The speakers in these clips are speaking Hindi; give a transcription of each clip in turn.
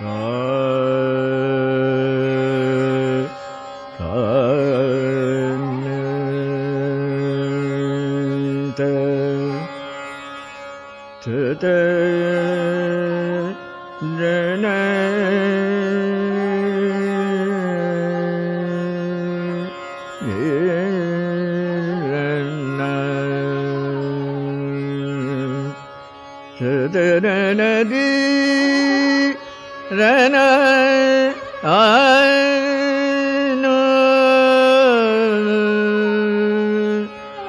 Oh. भगवान्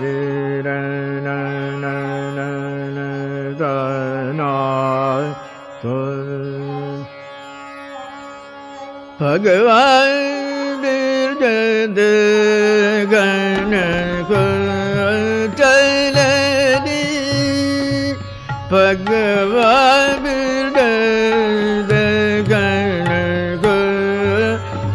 दीरना तु भगवा दि गण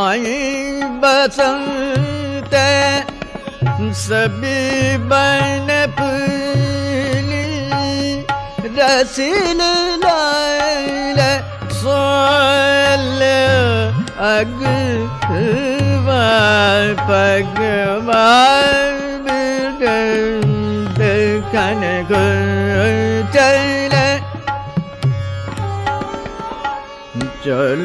आई बसंत सभी बन पीली रसिल सोल अग पगवान कन चल चल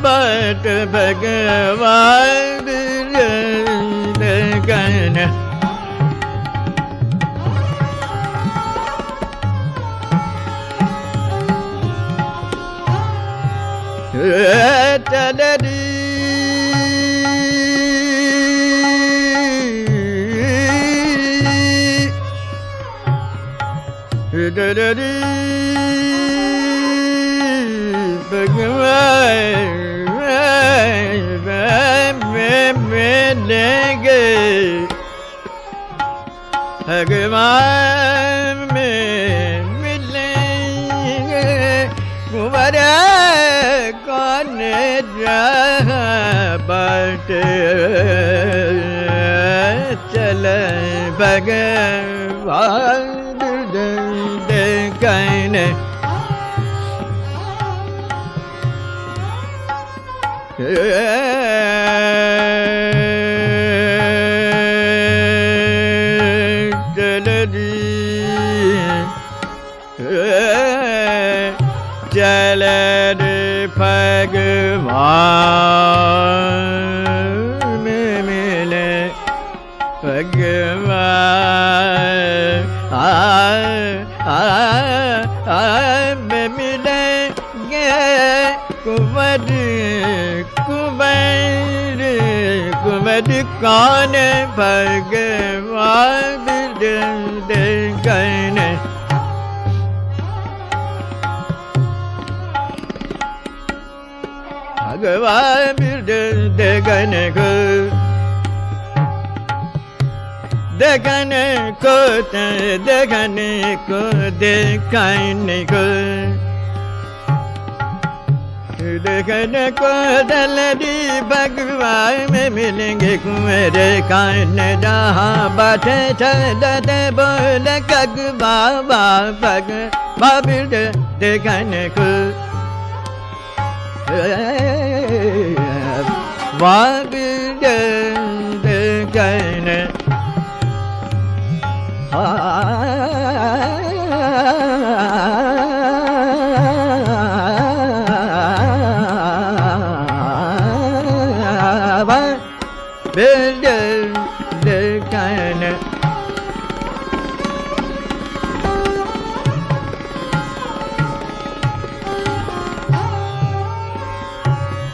ਬਟ ਭਗਵਾਨ ਗਨ ਤਦਰੀ da da da da ਮੇ ਮਿਲੇ ਗੁਵਰ ਕੋਨ ਜਹ ਬਟੇ ਚਲੇ ਬਗਵਾਨ ਕਹਿਨੇ मे मिले भगवा मिले कुबड कुबै कुबि कान् भगवादिक भगवान गगन को दगन को दगन को देखन को दगन को दलरी भगवान में मिलेंगे कुंवर कान जहाँ बैठे चलते बोल गगवा भग बाबिर दगन को Ah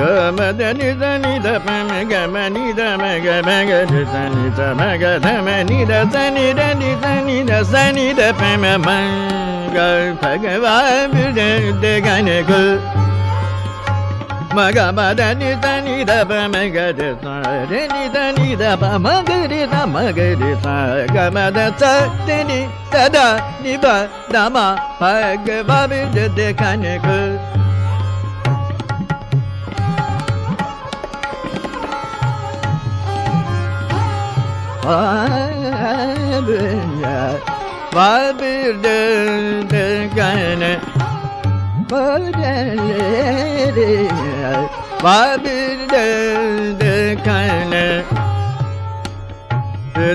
గమద నిద నిద పమ గమ నిద మగ మగ నిద నిద మగ ధమ నిద స నిద నిద నిద స నిద పమ మంగ భగవా విజయ గణ గుల్ మగ మద నిద నిద పమ గద స నిద నిద పమ గరి ద మగ రి స గమద స తిని సదా నిబ దమ భగవా విజయ గణ Gul Vabirde, vabirde de gane, vabirdele, vabirde de gane.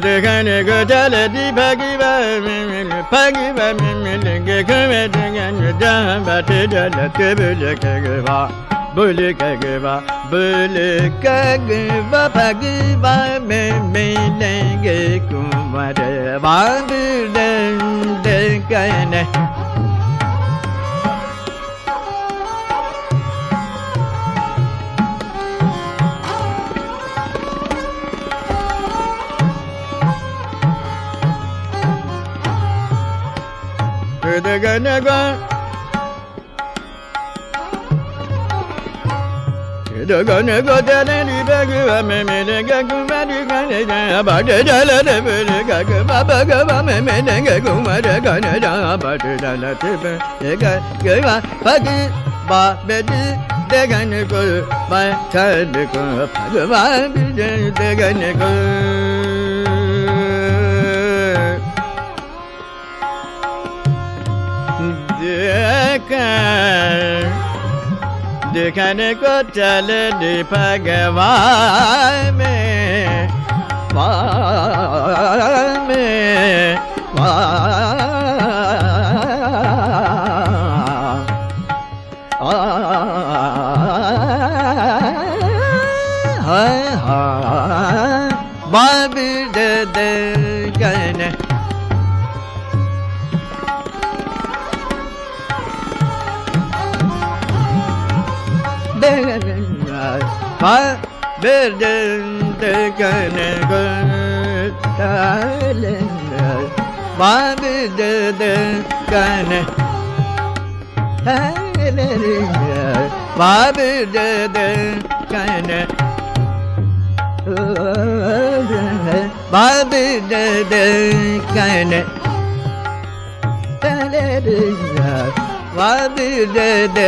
De gane götele di pagi vamil, pagi vamil, ge kime de gane, daha batı da da kebele kege var. böyle kagıva böyle kagıva pagıva me ge kumare vandırden de kane Gönül జగన గోదని Raghu మెన గగు మరి గణ బట జల రెల గగ భగవ మెన గగు మర గణ బట జల గగ పగి బా బెది దగన కు పగ భగవా దగన కు Yeah. दुखन को चल भगवान में में बाबी दे दे பாபிருந்து கனகுத்தாலங்கள் பாபிருந்து கன பாபிருந்து கன பாபிருந்து கன தலருங்க பாபிருந்து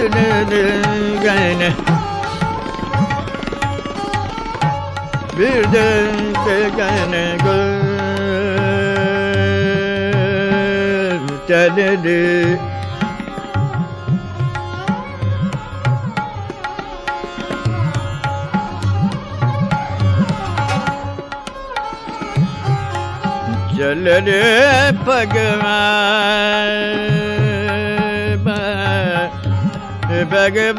dön gene Bir dön gene gösterdi Celleri pagıma Pagma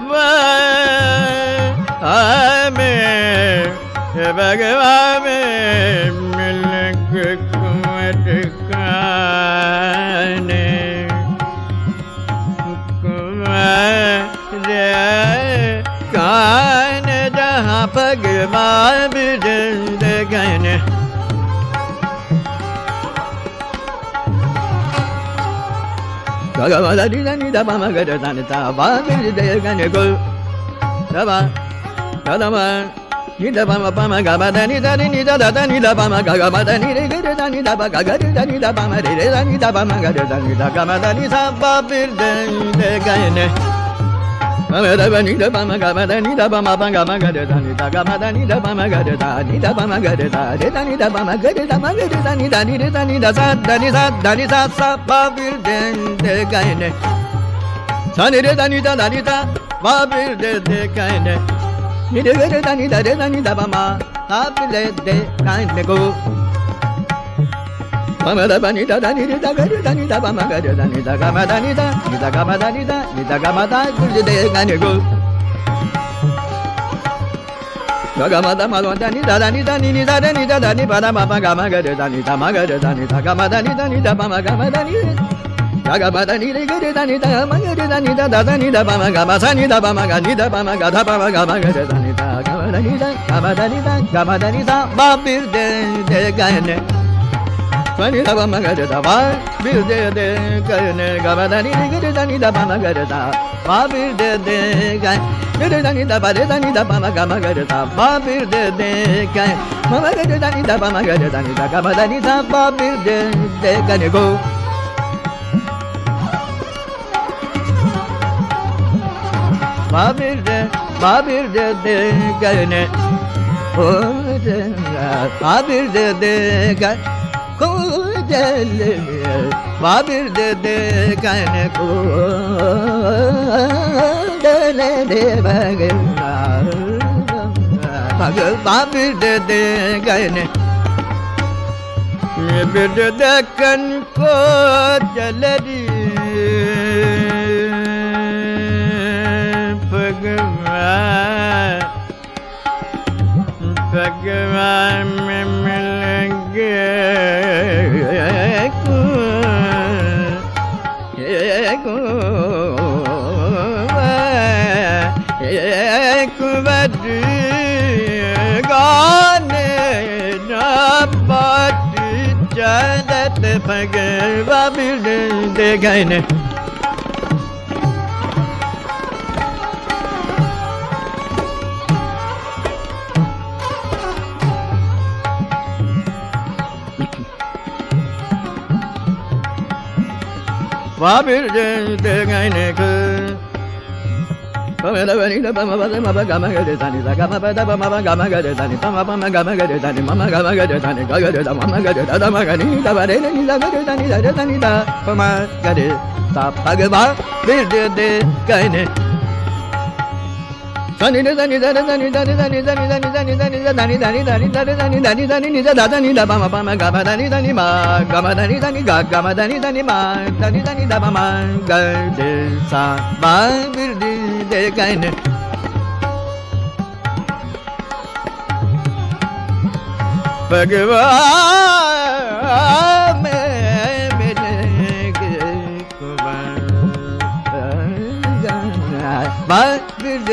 bir de gene Gagana ma da ba ni da ba ma ga ma da ni da ba ma ba ga ma ga da da ni da ga ma da ni da ba ma ga da da ni da ba ma ga da da de da ni da ba ma ga da da ma ga da da ni da ni de da ni da sa da ni sa da ni sa sa ba bir den de ga ne sa ni de da ni da da ni da ba bir de de ga ne ni de ga da ni da de da ni da ba ma ha bir de de ga ne go ma da ba da da da ga da da ba ma ga da ni da da ni da ni da da ni da ni da ga de ga ni da ma da ni da da ni da ni ni da da da da ni da ma ba ga ma ga da ma ga da da ga ma da ni da ni da ba da ni da ni da ga da da ma ga da da da da da ba ma sa ni da ba ga ni da ba ga da ba ma ga ma ga da ni da ga ma da ni da da ma bir de de ga mani da ba magare da va bir de de karne ga ba da ni gire da ni da ba magare da va bir de de ga gire da ni da ba de da ni da ba ga magare da va bir de de ga ma magare da ni da ba magare da ni da ga ba da ni da va bir de de ga ne go va bir de va bir de de ga ne o de ga va bir de de ga jeli Vabir dede kane ko dele de bagna Bagal vabir dede kane Bir dede kan ko jeledi Pagma Pagma ekber gane rabbat cennet fakir ve bildir de gane Và biết đến ngày này cứ Stop, Bhagavan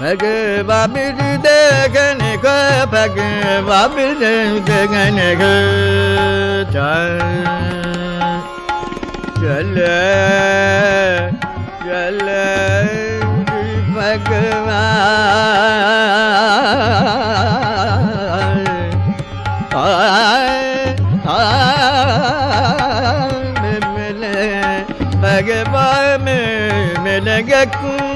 Bhagava Birdeganika Bhagava Birdeganika Jale Jale Bhagava Bhagava Bhagava Bhagava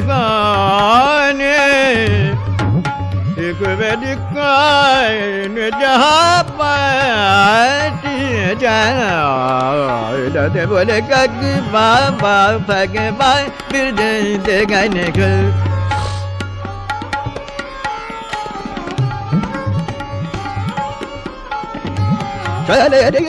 Fani एक वैदिके जहपए ति जाना ते बोले कग बा बा फेक बाय बिर दे दे गाय ने कर Bye.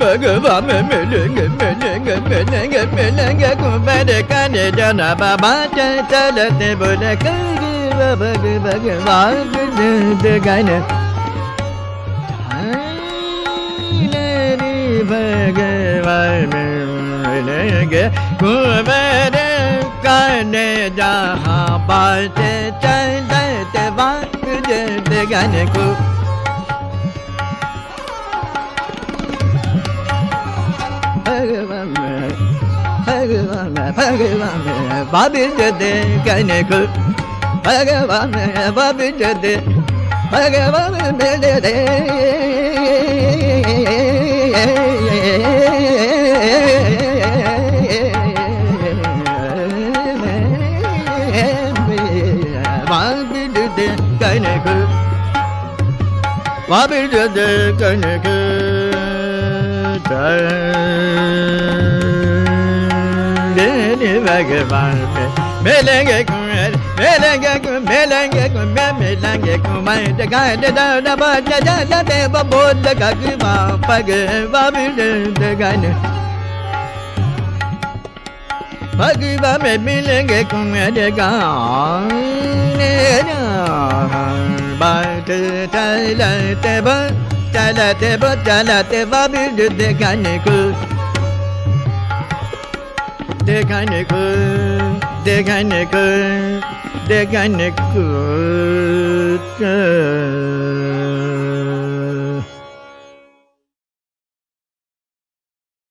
भगवान मिलेंगे मिलेंगे मिलेंगे मिलेंगे कुमार काने जाना बाबा चलते बोले करे भग भगवान गाने भगवान मिलेंगे कुमार काने जहाँ बात चलते बात गाने को Babi jade kane ku Bhagavan Babi jade Bhagavan jade Babi चंदनी भगवान पे मिलेंगे कुंवर मिलेंगे कुंवर मिलेंगे कुंवर मिलेंगे कुंवर गान दान बाज जान देव बोल गगवा पग बाबिड गान भगवा में मिलेंगे कुंवर गान चलते वो चलते वो बिजु देखाने को देखाने को देखाने को देखाने को